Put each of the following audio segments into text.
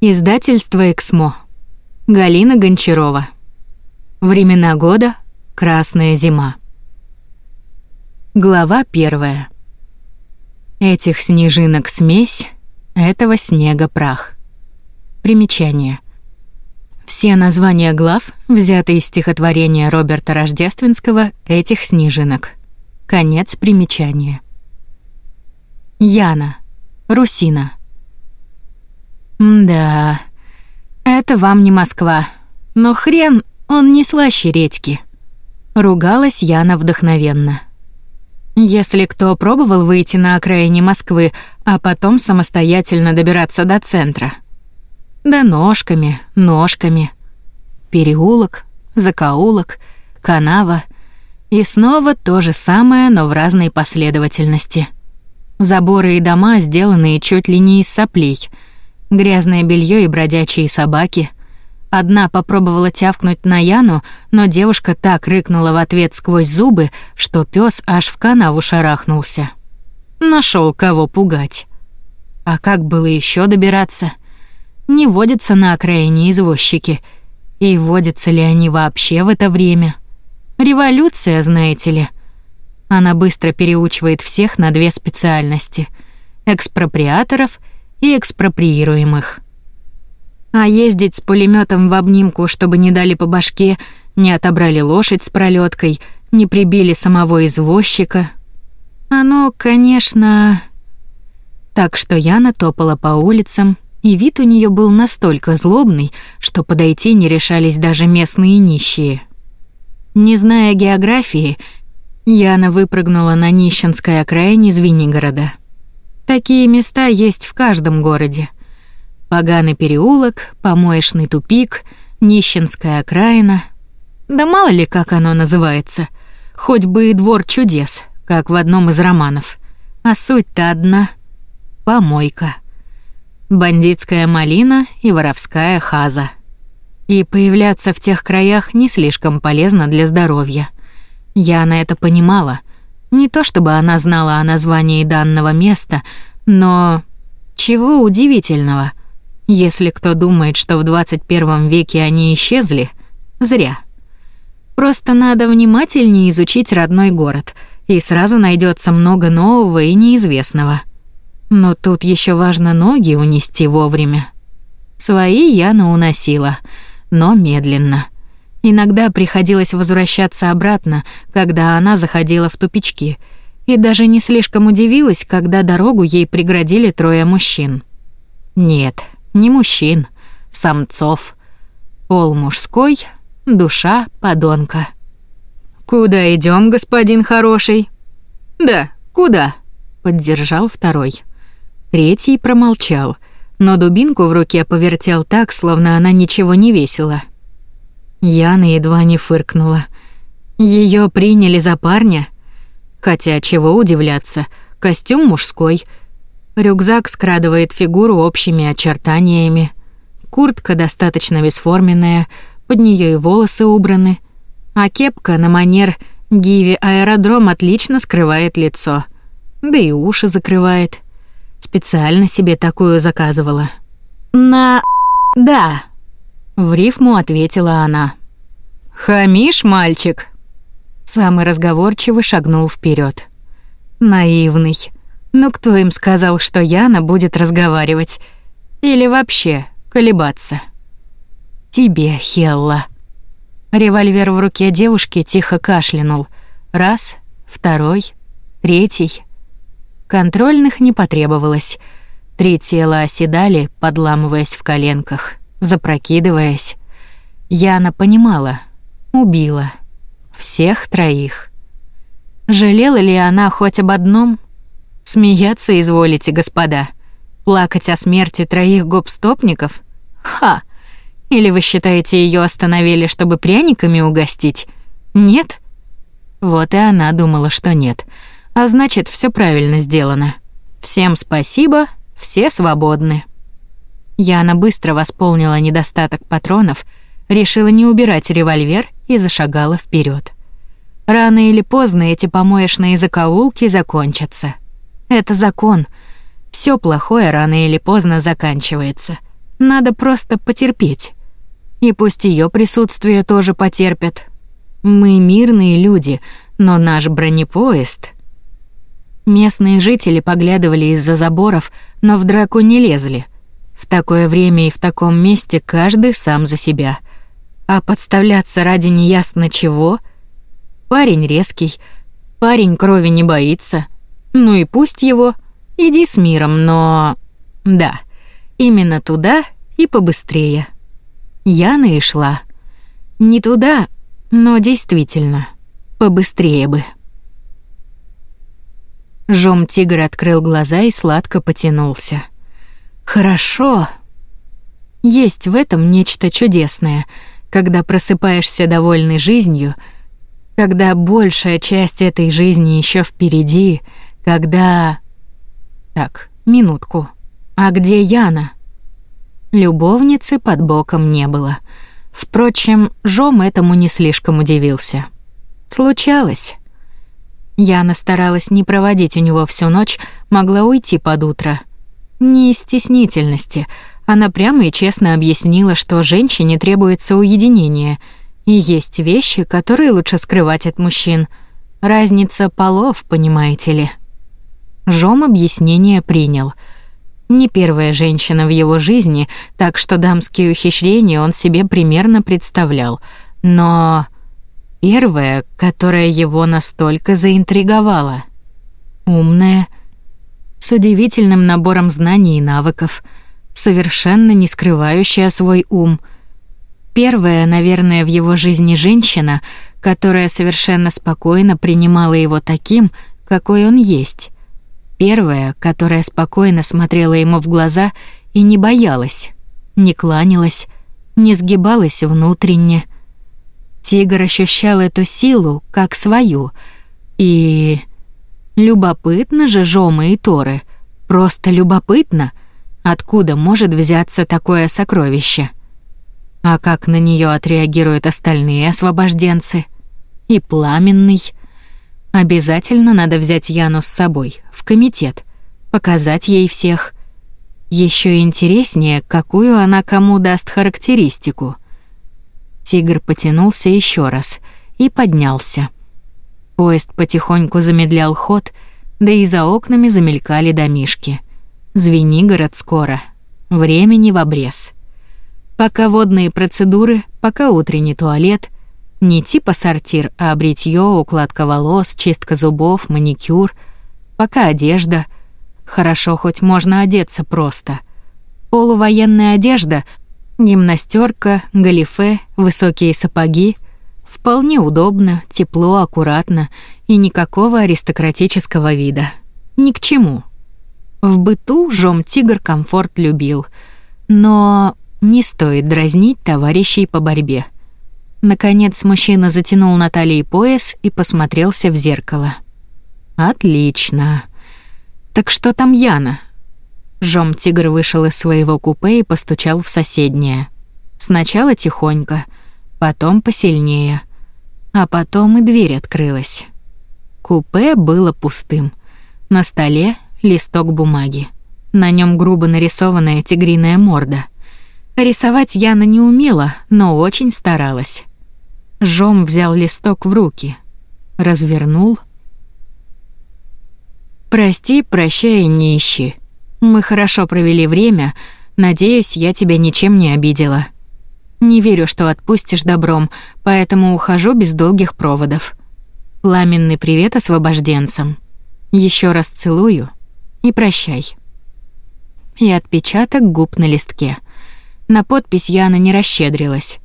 Издательство «Эксмо». Галина Гончарова. Времена года. Красная зима. Глава первая. Этих снежинок смесь, этого снега прах. Примечание. Все названия глав взяты из стихотворения Роберта Рождественского «Этих снежинок». Конец примечания. Яна. Русина. Да, это вам не Москва. Но хрен, он не слаще редьки. Ругалась Яна вдохновенно. Если кто пробовал выйти на окраине Москвы, а потом самостоятельно добираться до центра. Да ножками, ножками. Переулок, закоулок, канава. И снова то же самое, но в разной последовательности. Заборы и дома, сделанные чуть ли не из соплей — Грязное белье и бродячие собаки. Одна попробовала тявкнуть на Яну, но девушка так рыкнула в ответ сквозь зубы, что пес аж в канаву шарахнулся. Нашел кого пугать. А как было еще добираться? Не водятся на окраине извозчики. И водятся ли они вообще в это время? Революция, знаете ли. Она быстро переучивает всех на две специальности — экспроприаторов и экспроприируемых. А ездить с пулеметом в обнимку, чтобы не дали по башке, не отобрали лошадь с пролеткой, не прибили самого извозчика. Оно, конечно... Так что Яна топала по улицам, и вид у нее был настолько злобный, что подойти не решались даже местные нищие. Не зная географии, Яна выпрыгнула на нищенской окраине Звенигорода. Такие места есть в каждом городе. Поганый переулок, помоечный тупик, нищенская окраина. Да мало ли, как оно называется. Хоть бы и двор чудес, как в одном из романов. А суть-то одна — помойка. Бандитская малина и воровская хаза. И появляться в тех краях не слишком полезно для здоровья. Я на это понимала — не то чтобы она знала о названии данного места, но чего удивительного? Если кто думает, что в 21 веке они исчезли, зря. Просто надо внимательнее изучить родной город, и сразу найдется много нового и неизвестного. Но тут еще важно ноги унести вовремя. Свои Яна уносила, но медленно — Иногда приходилось возвращаться обратно, когда она заходила в тупички, и даже не слишком удивилась, когда дорогу ей преградили трое мужчин. Нет, не мужчин, самцов. Пол мужской, душа подонка. «Куда идем, господин хороший?» «Да, куда?» — поддержал второй. Третий промолчал, но дубинку в руке повертел так, словно она ничего не весила. Яна едва не фыркнула. Ее приняли за парня? Хотя чего удивляться, костюм мужской. Рюкзак скрадывает фигуру общими очертаниями. Куртка достаточно бесформенная, под нее и волосы убраны. А кепка на манер Гиви аэродром отлично скрывает лицо. Да и уши закрывает. Специально себе такую заказывала. На... да. В рифму ответила она. «Хамишь, мальчик?» Самый разговорчивый шагнул вперед. Наивный. Но кто им сказал, что Яна будет разговаривать? Или вообще колебаться? Тебе, Хелла. Револьвер в руке девушки тихо кашлянул. Раз, второй, третий. Контрольных не потребовалось. Три тела оседали, подламываясь в коленках запрокидываясь. Яна понимала, убила. Всех троих. Жалела ли она хоть об одном? Смеяться изволите, господа. Плакать о смерти троих гопстопников? Ха! Или вы считаете, ее остановили, чтобы пряниками угостить? Нет? Вот и она думала, что нет. А значит, все правильно сделано. Всем спасибо, все свободны. Яна быстро восполнила недостаток патронов, решила не убирать револьвер и зашагала вперед. Рано или поздно эти помоечные закоулки закончатся. Это закон. Все плохое рано или поздно заканчивается. Надо просто потерпеть. И пусть ее присутствие тоже потерпят. Мы мирные люди, но наш бронепоезд... Местные жители поглядывали из-за заборов, но в драку не лезли. В такое время и в таком месте каждый сам за себя. А подставляться ради неясно чего? Парень резкий, парень крови не боится. Ну и пусть его, иди с миром, но... Да, именно туда и побыстрее. Яна и шла. Не туда, но действительно, побыстрее бы. Жом-тигр открыл глаза и сладко потянулся. «Хорошо». Есть в этом нечто чудесное, когда просыпаешься довольный жизнью, когда большая часть этой жизни еще впереди, когда... Так, минутку. А где Яна? Любовницы под боком не было. Впрочем, Жом этому не слишком удивился. Случалось. Яна старалась не проводить у него всю ночь, могла уйти под утро. Не из стеснительности. Она прямо и честно объяснила, что женщине требуется уединение, и есть вещи, которые лучше скрывать от мужчин. Разница полов, понимаете ли. Жом объяснение принял. Не первая женщина в его жизни, так что дамские ухищрения он себе примерно представлял. Но Первая, которая его настолько заинтриговала. Умная, с удивительным набором знаний и навыков, совершенно не скрывающая свой ум. Первая, наверное, в его жизни женщина, которая совершенно спокойно принимала его таким, какой он есть. Первая, которая спокойно смотрела ему в глаза и не боялась, не кланялась, не сгибалась внутренне — Тигр ощущал эту силу как свою. И... Любопытно же Жома и Торы. Просто любопытно. Откуда может взяться такое сокровище? А как на нее отреагируют остальные освобожденцы? И пламенный. Обязательно надо взять Яну с собой, в комитет. Показать ей всех. Еще интереснее, какую она кому даст характеристику — Тигр потянулся еще раз и поднялся. Поезд потихоньку замедлял ход, да и за окнами замелькали домишки. Звенигород скоро. Времени в обрез. Пока водные процедуры, пока утренний туалет, не типа сортир, а бритье, укладка волос, чистка зубов, маникюр, пока одежда. Хорошо, хоть можно одеться просто. Полувоенная одежда Гимнастерка, галифе, высокие сапоги. Вполне удобно, тепло, аккуратно и никакого аристократического вида. Ни к чему. В быту Жом-тигр комфорт любил, но не стоит дразнить товарищей по борьбе. Наконец мужчина затянул на талии пояс и посмотрелся в зеркало. Отлично. Так что там Яна? Жом-тигр вышел из своего купе и постучал в соседнее. Сначала тихонько, потом посильнее. А потом и дверь открылась. Купе было пустым. На столе листок бумаги. На нем грубо нарисованная тигриная морда. Рисовать Яна не умела, но очень старалась. Жом взял листок в руки, развернул. «Прости, прощай, не ищи», мы хорошо провели время. Надеюсь, я тебя ничем не обидела. Не верю, что отпустишь добром, поэтому ухожу без долгих проводов. Пламенный привет освобожденцам. Еще раз целую и прощай. И отпечаток губ на листке. На подпись Яна не расщедрилась.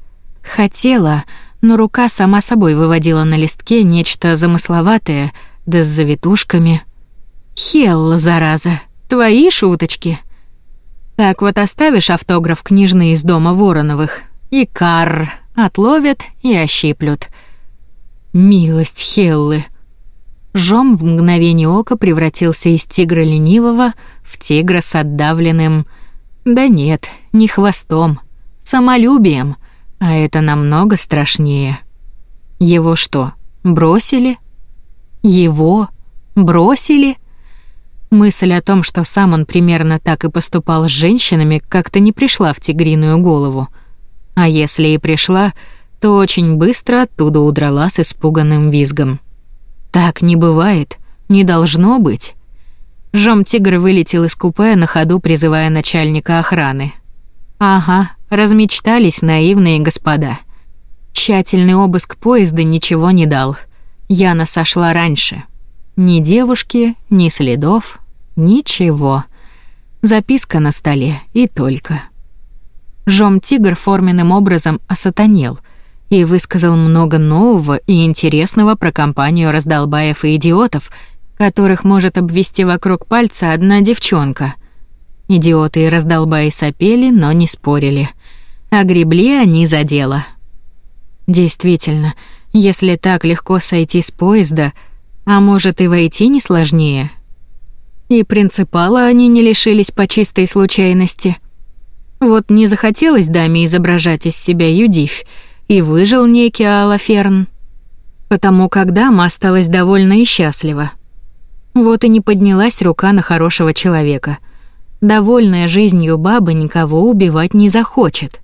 Хотела, но рука сама собой выводила на листке нечто замысловатое, да с завитушками. Хелла, зараза. Твои шуточки. Так вот оставишь автограф книжный из дома Вороновых, и кар отловят и ощиплют. Милость Хеллы. Жом в мгновение ока превратился из тигра ленивого в тигра с отдавленным... Да нет, не хвостом, самолюбием, а это намного страшнее. Его что, бросили? Его бросили? Мысль о том, что сам он примерно так и поступал с женщинами, как-то не пришла в тигриную голову. А если и пришла, то очень быстро оттуда удрала с испуганным визгом. Так не бывает, не должно быть. Жом-тигр вылетел из купе на ходу, призывая начальника охраны. Ага, размечтались наивные господа. Тщательный обыск поезда ничего не дал. Яна сошла раньше. Ни девушки, ни следов, Ничего. Записка на столе и только. Жом-тигр форменным образом осатанел и высказал много нового и интересного про компанию раздолбаев и идиотов, которых может обвести вокруг пальца одна девчонка. Идиоты и раздолбаи сопели, но не спорили. А гребли они за дело. Действительно, если так легко сойти с поезда, а может и войти не сложнее — и принципала они не лишились по чистой случайности. Вот не захотелось даме изображать из себя Юдивь, и выжил некий Алаферн. Потому как дама осталась довольна и счастлива. Вот и не поднялась рука на хорошего человека. Довольная жизнью баба никого убивать не захочет.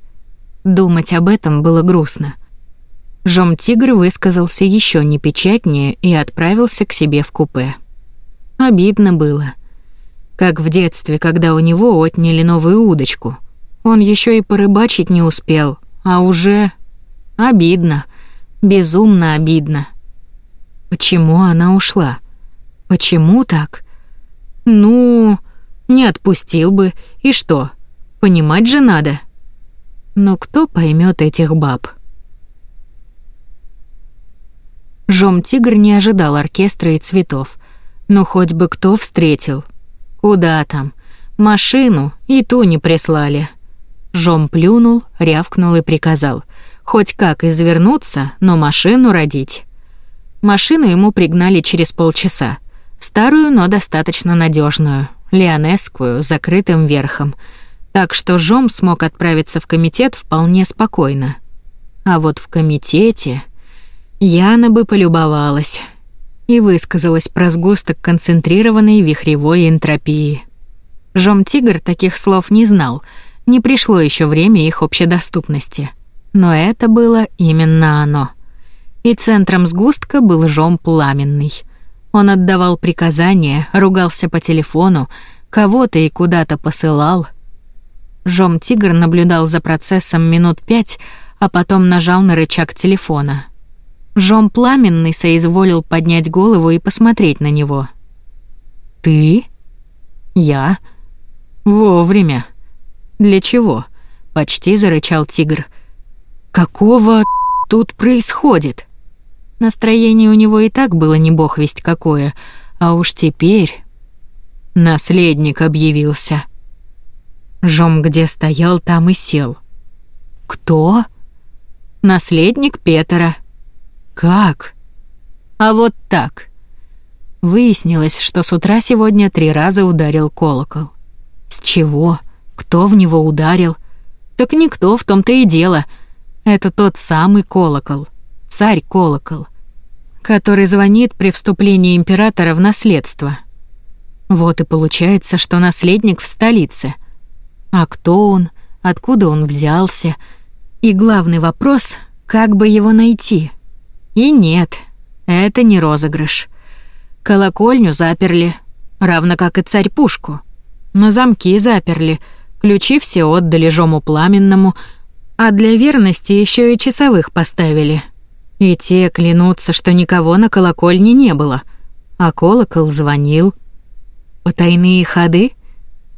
Думать об этом было грустно. Жом-тигр высказался еще непечатнее и отправился к себе в купе. Обидно было. Как в детстве, когда у него отняли новую удочку. Он еще и порыбачить не успел, а уже... Обидно. Безумно обидно. Почему она ушла? Почему так? Ну, не отпустил бы. И что? Понимать же надо. Но кто поймет этих баб? Жом-тигр не ожидал оркестра и цветов. Ну хоть бы кто встретил. Куда там? Машину и ту не прислали. Жом плюнул, рявкнул и приказал. Хоть как извернуться, но машину родить. Машину ему пригнали через полчаса. Старую, но достаточно надежную, леонесскую, закрытым верхом. Так что Жом смог отправиться в комитет вполне спокойно. А вот в комитете Яна бы полюбовалась и высказалась про сгусток концентрированной вихревой энтропии. Жом-тигр таких слов не знал, не пришло еще время их общедоступности. Но это было именно оно. И центром сгустка был жом пламенный. Он отдавал приказания, ругался по телефону, кого-то и куда-то посылал. Жом-тигр наблюдал за процессом минут пять, а потом нажал на рычаг телефона. Жом Пламенный соизволил поднять голову и посмотреть на него. «Ты?» «Я?» «Вовремя». «Для чего?» — почти зарычал тигр. «Какого тут происходит?» Настроение у него и так было не бог весть какое, а уж теперь... Наследник объявился. Жом где стоял, там и сел. «Кто?» «Наследник Петера», как? А вот так. Выяснилось, что с утра сегодня три раза ударил колокол. С чего? Кто в него ударил? Так никто, в том-то и дело. Это тот самый колокол. Царь-колокол, который звонит при вступлении императора в наследство. Вот и получается, что наследник в столице. А кто он? Откуда он взялся? И главный вопрос — как бы его найти? И нет, это не розыгрыш. Колокольню заперли, равно как и царь-пушку. На замки заперли, ключи все отдали жому пламенному, а для верности еще и часовых поставили. И те клянутся, что никого на колокольне не было, а колокол звонил. Потайные ходы?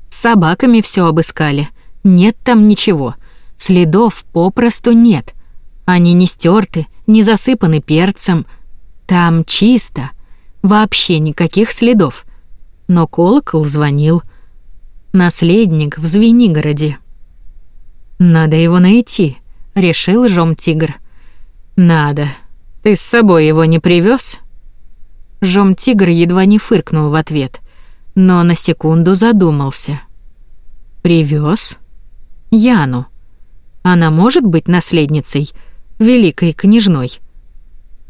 С собаками все обыскали. Нет там ничего. Следов попросту нет. Они не стерты, не засыпаны перцем. Там чисто, вообще никаких следов. Но колокол звонил. Наследник в Звенигороде. Надо его найти, решил Жом-тигр. Надо. Ты с собой его не привез? Жом-тигр едва не фыркнул в ответ, но на секунду задумался. Привез? Яну. Она может быть наследницей? великой княжной.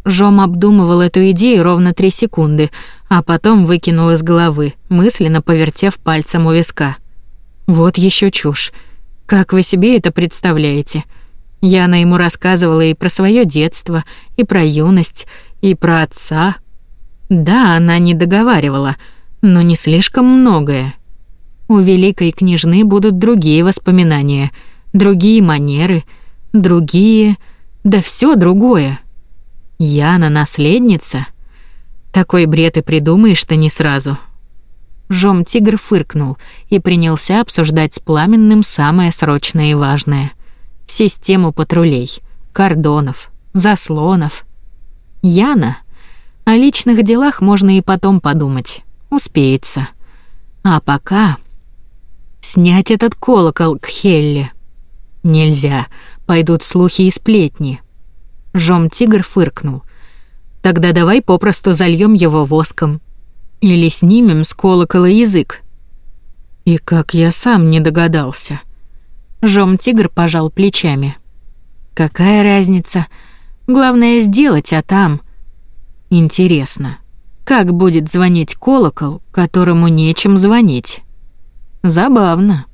Жом обдумывал эту идею ровно три секунды, а потом выкинул из головы, мысленно повертев пальцем у виска. Вот еще чушь. Как вы себе это представляете? Яна ему рассказывала и про свое детство, и про юность, и про отца. Да, она не договаривала, но не слишком многое. У великой княжны будут другие воспоминания, другие манеры, другие, да все другое. Яна наследница. Такой бред и придумаешь-то не сразу. Жом тигр фыркнул и принялся обсуждать с пламенным самое срочное и важное систему патрулей, кордонов, заслонов. Яна о личных делах можно и потом подумать. Успеется. А пока Снять этот колокол к Хелле. Нельзя, пойдут слухи и сплетни. Жом-тигр фыркнул. Тогда давай попросту зальем его воском. Или снимем с колокола язык. И как я сам не догадался. Жом-тигр пожал плечами. Какая разница? Главное сделать, а там... Интересно, как будет звонить колокол, которому нечем звонить? Забавно.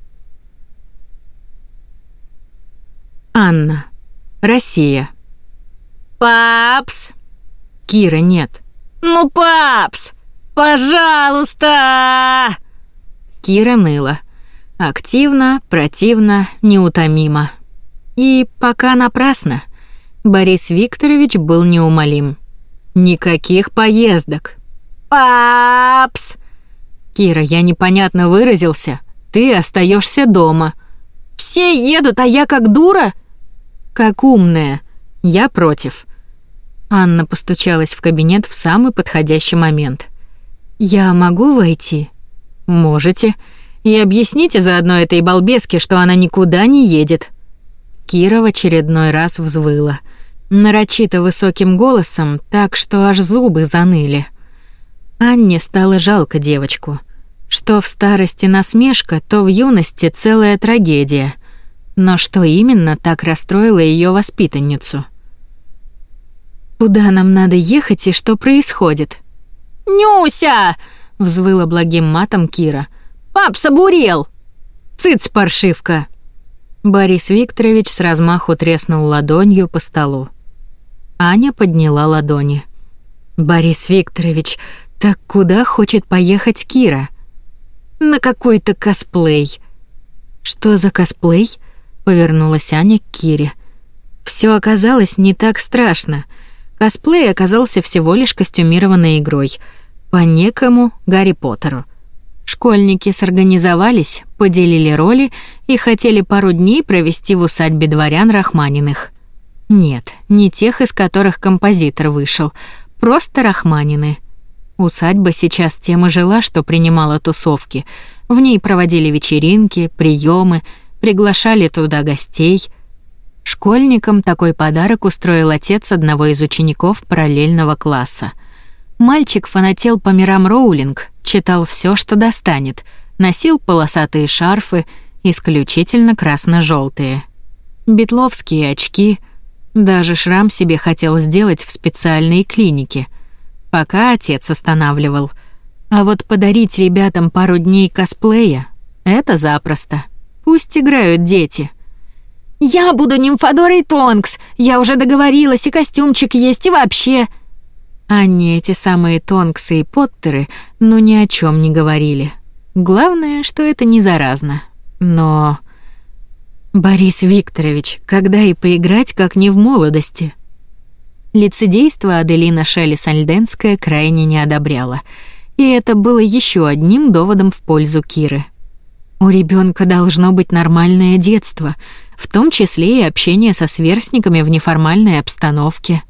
Анна. Россия. Папс. Кира, нет. Ну, папс, пожалуйста. Кира ныла. Активно, противно, неутомимо. И пока напрасно. Борис Викторович был неумолим. Никаких поездок. Папс. Кира, я непонятно выразился. Ты остаешься дома. Все едут, а я как дура? Как умная. Я против. Анна постучалась в кабинет в самый подходящий момент. Я могу войти? Можете. И объясните заодно этой балбеске, что она никуда не едет. Кира в очередной раз взвыла, нарочито высоким голосом, так что аж зубы заныли. Анне стало жалко девочку. Что в старости насмешка, то в юности целая трагедия. Но что именно так расстроило ее воспитанницу? Куда нам надо ехать и что происходит? Нюся, взвыла благим матом Кира. Пап собурел. Цыц, паршивка. Борис Викторович с размаху треснул ладонью по столу. Аня подняла ладони. Борис Викторович, так куда хочет поехать Кира? на какой-то косплей. Что за косплей? Повернулась Аня к Кире. Все оказалось не так страшно. Косплей оказался всего лишь костюмированной игрой по некому Гарри Поттеру. Школьники сорганизовались, поделили роли и хотели пару дней провести в усадьбе дворян Рахманиных. Нет, не тех, из которых композитор вышел, просто Рахманины. Усадьба сейчас тем и жила, что принимала тусовки. В ней проводили вечеринки, приемы, приглашали туда гостей. Школьникам такой подарок устроил отец одного из учеников параллельного класса. Мальчик фанател по мирам Роулинг, читал все, что достанет, носил полосатые шарфы, исключительно красно желтые Бетловские очки, даже шрам себе хотел сделать в специальной клинике — пока отец останавливал. А вот подарить ребятам пару дней косплея — это запросто. Пусть играют дети. «Я буду нимфодорой Тонкс! Я уже договорилась, и костюмчик есть, и вообще...» Не эти самые Тонксы и Поттеры, ну ни о чем не говорили. Главное, что это не заразно. Но... Борис Викторович, когда и поиграть, как не в молодости? Лицедейство Аделина Шелли-Сальденская крайне не одобряла, и это было еще одним доводом в пользу Киры. У ребенка должно быть нормальное детство, в том числе и общение со сверстниками в неформальной обстановке.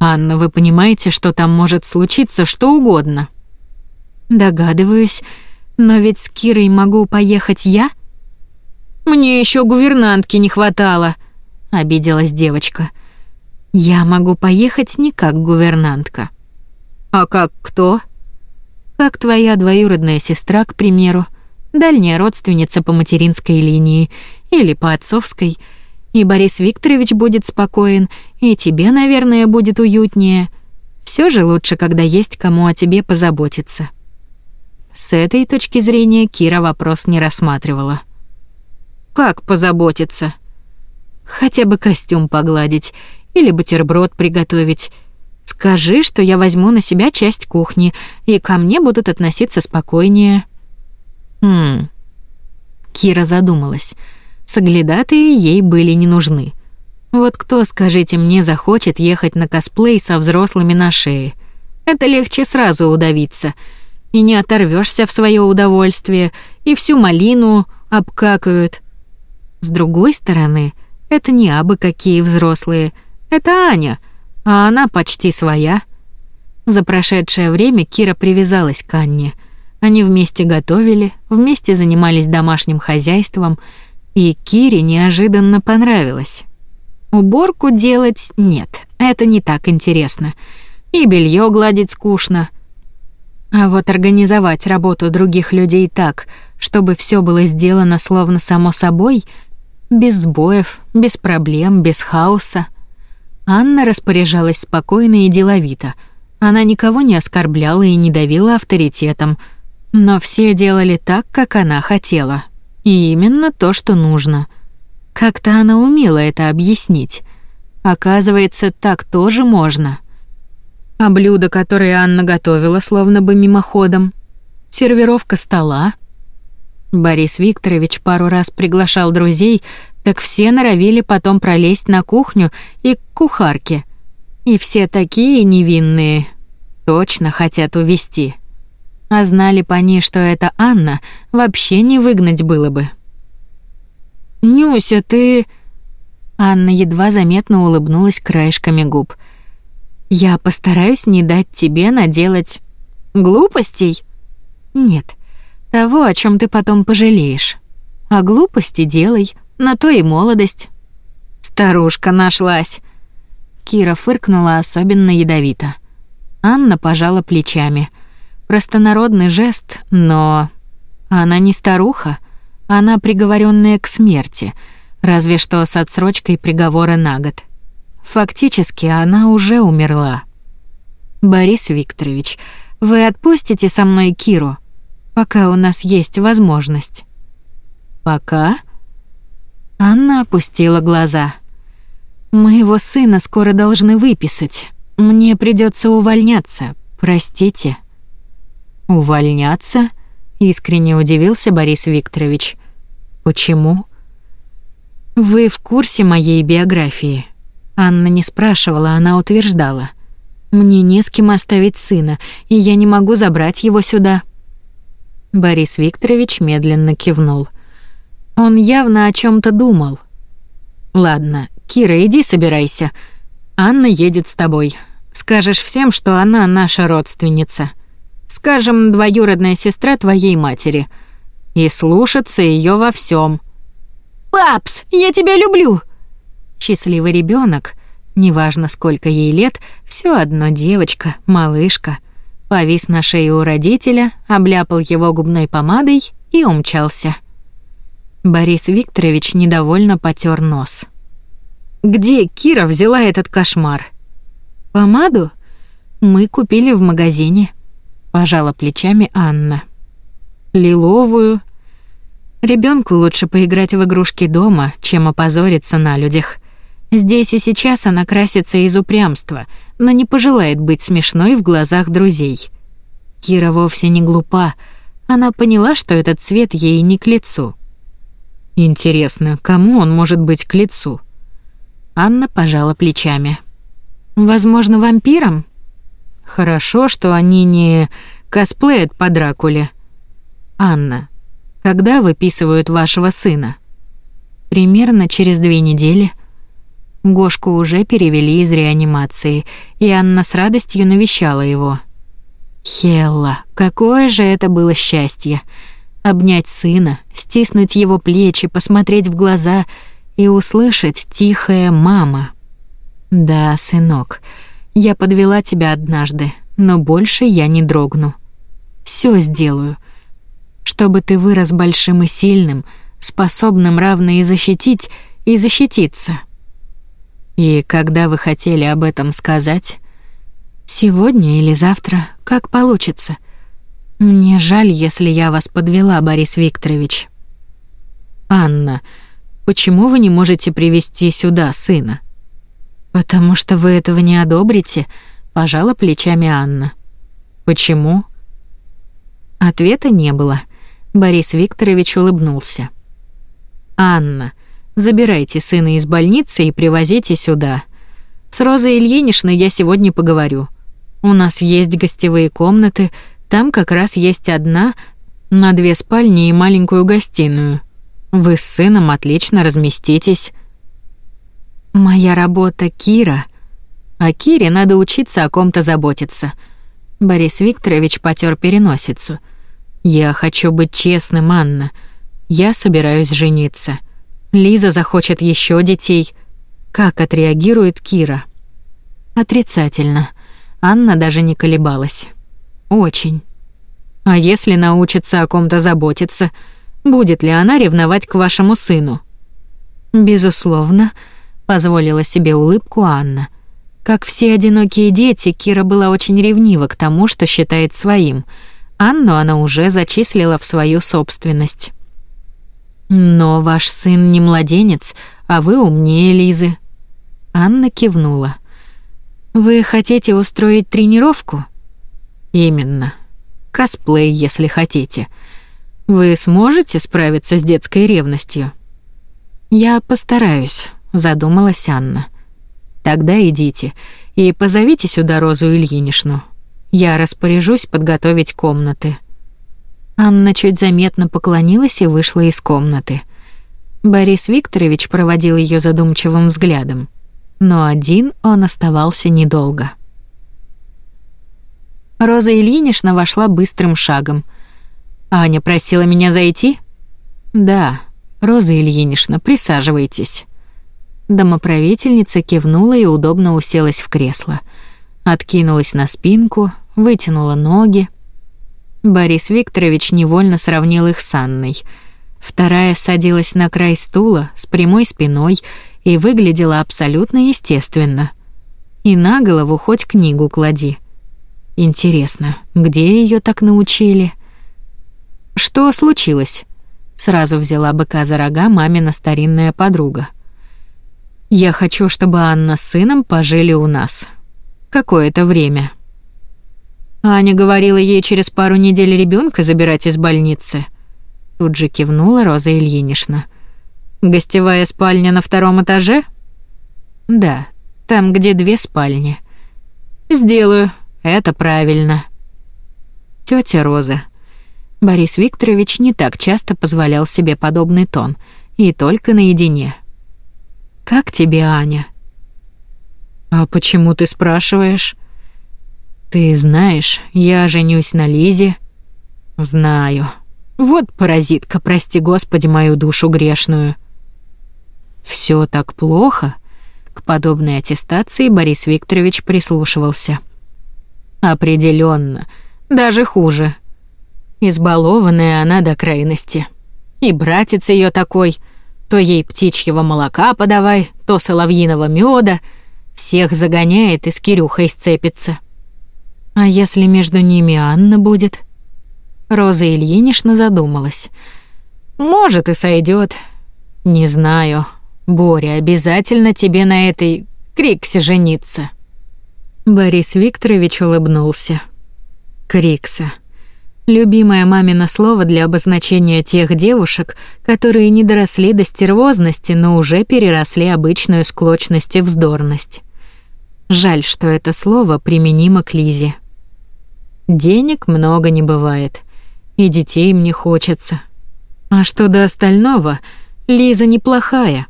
Анна, вы понимаете, что там может случиться что угодно? Догадываюсь, но ведь с Кирой могу поехать я? Мне еще гувернантки не хватало, обиделась девочка. Я могу поехать не как гувернантка. А как кто? Как твоя двоюродная сестра, к примеру, дальняя родственница по материнской линии или по отцовской, И Борис Викторович будет спокоен, и тебе, наверное, будет уютнее. Все же лучше, когда есть кому о тебе позаботиться. С этой точки зрения Кира вопрос не рассматривала. Как позаботиться? Хотя бы костюм погладить или бутерброд приготовить. Скажи, что я возьму на себя часть кухни, и ко мне будут относиться спокойнее. Хм. Кира задумалась. Соглядатые ей были не нужны. Вот кто, скажите мне, захочет ехать на косплей со взрослыми на шее? Это легче сразу удавиться. И не оторвешься в свое удовольствие, и всю малину обкакают. С другой стороны, это не абы какие взрослые. Это Аня, а она почти своя. За прошедшее время Кира привязалась к Анне. Они вместе готовили, вместе занимались домашним хозяйством, и Кире неожиданно понравилось. Уборку делать нет, это не так интересно. И белье гладить скучно. А вот организовать работу других людей так, чтобы все было сделано словно само собой, без сбоев, без проблем, без хаоса. Анна распоряжалась спокойно и деловито. Она никого не оскорбляла и не давила авторитетом, но все делали так, как она хотела. И именно то, что нужно. Как-то она умела это объяснить. Оказывается, так тоже можно. А блюда, которые Анна готовила, словно бы мимоходом. Сервировка стола. Борис Викторович пару раз приглашал друзей, так все норовили потом пролезть на кухню и к кухарке. И все такие невинные. Точно хотят увести. А знали по ней, что это Анна, вообще не выгнать было бы. «Нюся, ты...» Анна едва заметно улыбнулась краешками губ. «Я постараюсь не дать тебе наделать... глупостей?» «Нет, того, о чем ты потом пожалеешь. А глупости делай, на то и молодость». «Старушка нашлась!» Кира фыркнула особенно ядовито. Анна пожала плечами. Простонародный жест, но... Она не старуха, она приговоренная к смерти, разве что с отсрочкой приговора на год. Фактически она уже умерла. Борис Викторович, вы отпустите со мной Киру, пока у нас есть возможность. Пока? Анна опустила глаза. Моего сына скоро должны выписать. Мне придется увольняться. Простите. Увольняться? Искренне удивился Борис Викторович. Почему? Вы в курсе моей биографии? Анна не спрашивала, она утверждала. Мне не с кем оставить сына, и я не могу забрать его сюда. Борис Викторович медленно кивнул. Он явно о чем то думал. Ладно, Кира, иди собирайся. Анна едет с тобой. Скажешь всем, что она наша родственница. Скажем, двоюродная сестра твоей матери. И слушаться ее во всем. «Папс, я тебя люблю!» Счастливый ребенок, неважно сколько ей лет, все одно девочка, малышка, повис на шее у родителя, обляпал его губной помадой и умчался. Борис Викторович недовольно потер нос. «Где Кира взяла этот кошмар?» «Помаду? Мы купили в магазине», пожала плечами Анна. Лиловую. Ребенку лучше поиграть в игрушки дома, чем опозориться на людях. Здесь и сейчас она красится из упрямства, но не пожелает быть смешной в глазах друзей. Кира вовсе не глупа. Она поняла, что этот цвет ей не к лицу. Интересно, кому он может быть к лицу? Анна пожала плечами. Возможно, вампирам? Хорошо, что они не косплеят по Дракуле. Анна, когда выписывают вашего сына? Примерно через две недели. Гошку уже перевели из реанимации, и Анна с радостью навещала его. Хелла, какое же это было счастье! Обнять сына, стиснуть его плечи, посмотреть в глаза и услышать тихое «мама». «Да, сынок, я подвела тебя однажды, но больше я не дрогну. Все сделаю, чтобы ты вырос большим и сильным, способным равно и защитить, и защититься. И когда вы хотели об этом сказать? Сегодня или завтра, как получится. Мне жаль, если я вас подвела, Борис Викторович. Анна, почему вы не можете привести сюда сына? Потому что вы этого не одобрите, пожала плечами Анна. Почему? Ответа не было. Борис Викторович улыбнулся. Анна, забирайте сына из больницы и привозите сюда. С Розой Ильиничной я сегодня поговорю. У нас есть гостевые комнаты, там как раз есть одна на две спальни и маленькую гостиную. Вы с сыном отлично разместитесь. Моя работа Кира. А Кире надо учиться о ком-то заботиться. Борис Викторович потёр переносицу. Я хочу быть честным, Анна. Я собираюсь жениться. Лиза захочет еще детей. Как отреагирует Кира? Отрицательно. Анна даже не колебалась. Очень. А если научится о ком-то заботиться, будет ли она ревновать к вашему сыну? Безусловно, позволила себе улыбку Анна. Как все одинокие дети, Кира была очень ревнива к тому, что считает своим. Анну она уже зачислила в свою собственность. Но ваш сын не младенец, а вы умнее Лизы. Анна кивнула. Вы хотите устроить тренировку? Именно. Косплей, если хотите. Вы сможете справиться с детской ревностью? Я постараюсь, задумалась Анна. Тогда идите и позовите сюда Розу Ильиничну. Я распоряжусь подготовить комнаты. Анна чуть заметно поклонилась и вышла из комнаты. Борис Викторович проводил ее задумчивым взглядом но один он оставался недолго. Роза Ильинична вошла быстрым шагом. «Аня просила меня зайти?» «Да, Роза Ильинична, присаживайтесь». Домоправительница кивнула и удобно уселась в кресло. Откинулась на спинку, вытянула ноги. Борис Викторович невольно сравнил их с Анной. Вторая садилась на край стула с прямой спиной и выглядела абсолютно естественно. И на голову хоть книгу клади. Интересно, где ее так научили? Что случилось? Сразу взяла быка за рога мамина старинная подруга. Я хочу, чтобы Анна с сыном пожили у нас. Какое-то время. Аня говорила ей через пару недель ребенка забирать из больницы. Тут же кивнула Роза Ильинична. Гостевая спальня на втором этаже? Да, там, где две спальни. Сделаю. Это правильно. Тётя Роза. Борис Викторович не так часто позволял себе подобный тон, и только наедине. Как тебе, Аня? А почему ты спрашиваешь? Ты знаешь, я женюсь на Лизе. Знаю. Вот паразитка, прости Господи мою душу грешную. Все так плохо? К подобной аттестации Борис Викторович прислушивался. Определенно, даже хуже. Избалованная она до крайности. И братец ее такой, то ей птичьего молока подавай, то соловьиного меда, всех загоняет и с Кирюхой сцепится. А если между ними Анна будет? Роза Ильинична задумалась. Может и сойдет. Не знаю. Боря, обязательно тебе на этой Криксе жениться. Борис Викторович улыбнулся. Крикса. Любимое мамино слово для обозначения тех девушек, которые не доросли до стервозности, но уже переросли обычную склочность и вздорность. Жаль, что это слово применимо к Лизе. Денег много не бывает, и детей мне хочется. А что до остального, Лиза неплохая.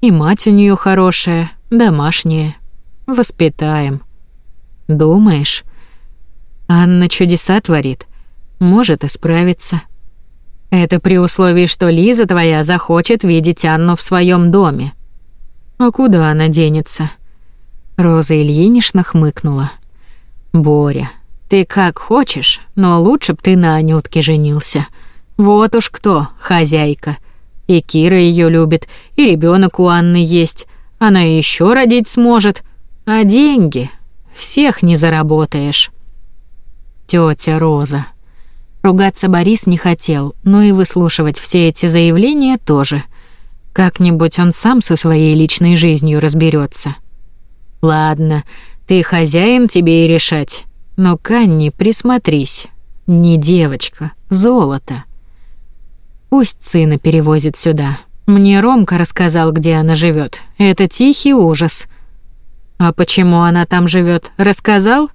И мать у нее хорошая, домашняя. Воспитаем. Думаешь? Анна чудеса творит. Может и справиться. Это при условии, что Лиза твоя захочет видеть Анну в своем доме. А куда она денется? Роза Ильинична хмыкнула. Боря, ты как хочешь, но лучше б ты на Анютке женился. Вот уж кто, хозяйка. И Кира ее любит, и ребенок у Анны есть. Она еще родить сможет. А деньги всех не заработаешь. Тетя Роза. Ругаться Борис не хотел, но и выслушивать все эти заявления тоже. Как-нибудь он сам со своей личной жизнью разберется. Ладно, ты хозяин, тебе и решать. Но к Анне присмотрись. Не девочка, золото. Пусть сына перевозит сюда. Мне Ромка рассказал, где она живет. Это тихий ужас. А почему она там живет? Рассказал?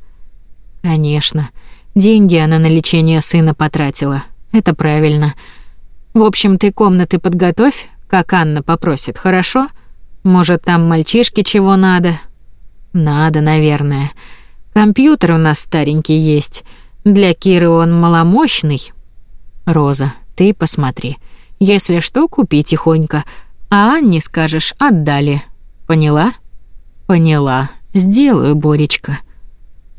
Конечно. Деньги она на лечение сына потратила. Это правильно. В общем, ты комнаты подготовь, как Анна попросит, хорошо? Может, там мальчишке чего надо? Надо, наверное. Компьютер у нас старенький есть. Для Киры он маломощный. Роза, ты посмотри. Если что, купи тихонько. А Анне скажешь, отдали. Поняла? Поняла. Сделаю, Боречка.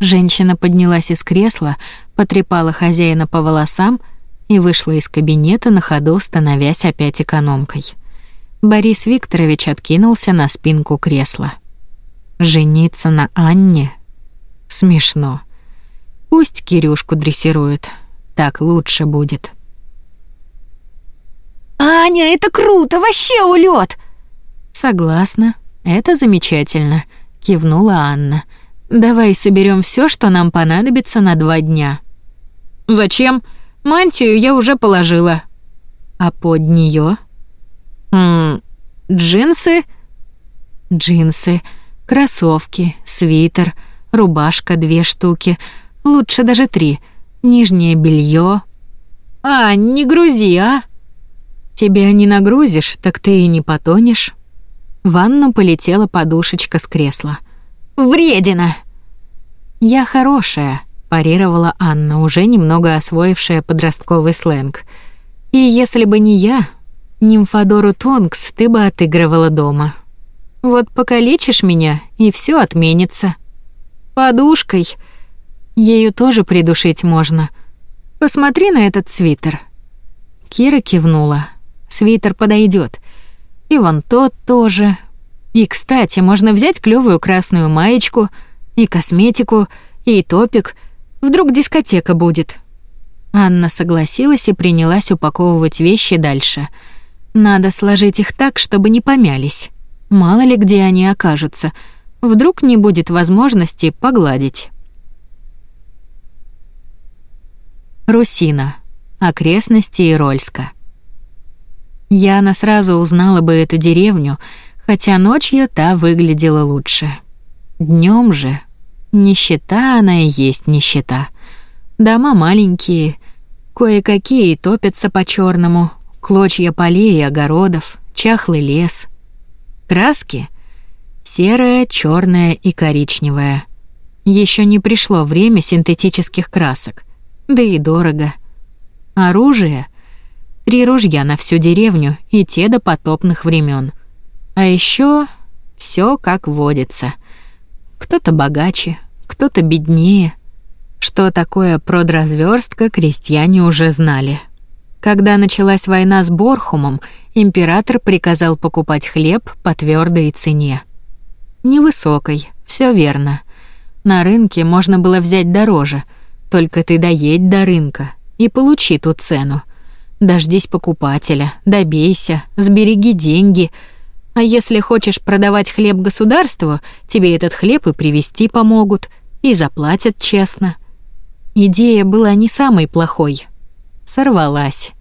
Женщина поднялась из кресла, потрепала хозяина по волосам и вышла из кабинета на ходу, становясь опять экономкой. Борис Викторович откинулся на спинку кресла. Жениться на Анне? Смешно. Пусть Кирюшку дрессирует. Так лучше будет. «Аня, это круто! Вообще улет! «Согласна. Это замечательно», — кивнула Анна. «Давай соберем все, что нам понадобится на два дня». «Зачем? Мантию я уже положила». «А под нее? «Ммм, джинсы?» «Джинсы, кроссовки, свитер, рубашка две штуки, лучше даже три, нижнее белье. «А, не грузи, а!» Тебя не нагрузишь, так ты и не потонешь. В ванну полетела подушечка с кресла. Вредина. Я хорошая, парировала Анна, уже немного освоившая подростковый сленг. И если бы не я, нимфодору Тонкс ты бы отыгрывала дома. Вот покалечишь меня, и все отменится. Подушкой. Ею тоже придушить можно. Посмотри на этот свитер. Кира кивнула. Свитер подойдет. И вон тот тоже. И, кстати, можно взять клёвую красную маечку, и косметику, и топик. Вдруг дискотека будет. Анна согласилась и принялась упаковывать вещи дальше. Надо сложить их так, чтобы не помялись. Мало ли где они окажутся. Вдруг не будет возможности погладить. Русина. Окрестности Ирольска. Яна сразу узнала бы эту деревню, хотя ночью та выглядела лучше. Днем же нищета она и есть нищета. Дома маленькие, кое-какие топятся по черному клочья полей и огородов, чахлый лес. Краски — серая, черная и коричневая. Еще не пришло время синтетических красок, да и дорого. Оружие — Три ружья на всю деревню и те до потопных времен. А еще все как водится. Кто-то богаче, кто-то беднее. Что такое продразверстка, крестьяне уже знали. Когда началась война с Борхумом, император приказал покупать хлеб по твердой цене. Невысокой, все верно. На рынке можно было взять дороже, только ты доедь до рынка и получи ту цену — Дождись покупателя, добейся, сбереги деньги. А если хочешь продавать хлеб государству, тебе этот хлеб и привезти помогут, и заплатят честно. Идея была не самой плохой. Сорвалась.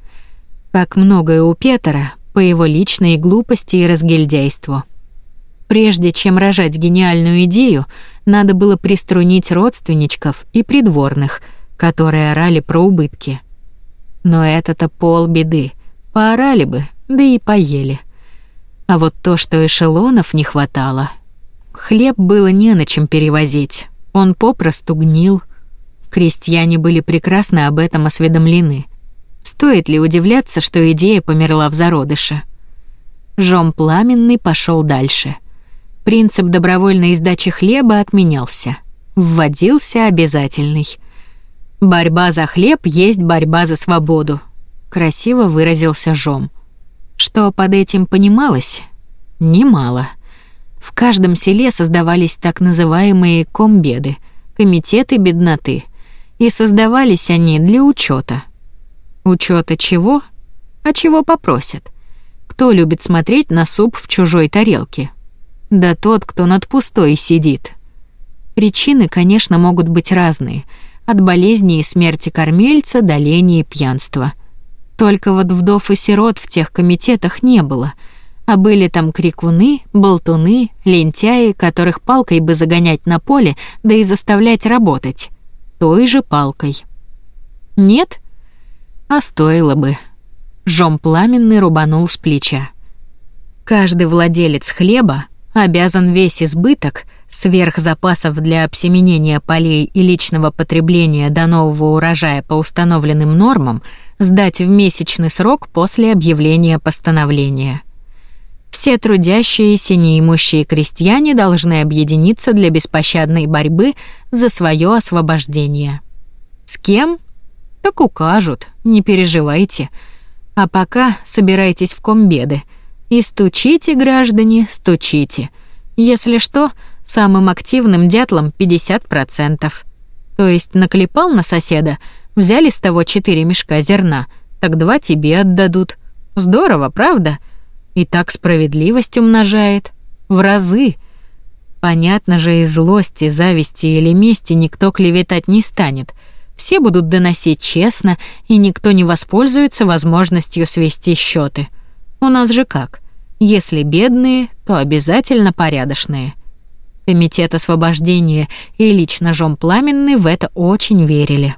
Как многое у Петра, по его личной глупости и разгильдяйству. Прежде чем рожать гениальную идею, надо было приструнить родственничков и придворных, которые орали про убытки. Но это-то полбеды. Поорали бы, да и поели. А вот то, что эшелонов не хватало. Хлеб было не на чем перевозить. Он попросту гнил. Крестьяне были прекрасно об этом осведомлены. Стоит ли удивляться, что идея померла в зародыше? Жом Пламенный пошел дальше. Принцип добровольной сдачи хлеба отменялся. Вводился обязательный — Борьба за хлеб есть борьба за свободу, красиво выразился Жом. Что под этим понималось? Немало. В каждом селе создавались так называемые комбеды, комитеты бедноты, и создавались они для учета. Учета чего? А чего попросят? Кто любит смотреть на суп в чужой тарелке? Да тот, кто над пустой сидит. Причины, конечно, могут быть разные, от болезни и смерти кормильца до лени и пьянства. Только вот вдов и сирот в тех комитетах не было, а были там крикуны, болтуны, лентяи, которых палкой бы загонять на поле, да и заставлять работать. Той же палкой. Нет? А стоило бы. Жом пламенный рубанул с плеча. Каждый владелец хлеба обязан весь избыток, сверх запасов для обсеменения полей и личного потребления до нового урожая по установленным нормам, сдать в месячный срок после объявления постановления. Все трудящиеся неимущие крестьяне должны объединиться для беспощадной борьбы за свое освобождение. С кем? Так укажут, не переживайте. А пока собирайтесь в комбеды и стучите, граждане, стучите. Если что, самым активным дятлом 50%. То есть наклепал на соседа, взяли с того четыре мешка зерна, так два тебе отдадут. Здорово, правда? И так справедливость умножает. В разы. Понятно же, из злости, зависти или мести никто клеветать не станет. Все будут доносить честно, и никто не воспользуется возможностью свести счеты. У нас же как? Если бедные, то обязательно порядочные. Комитет освобождения и лично Жом Пламенный в это очень верили.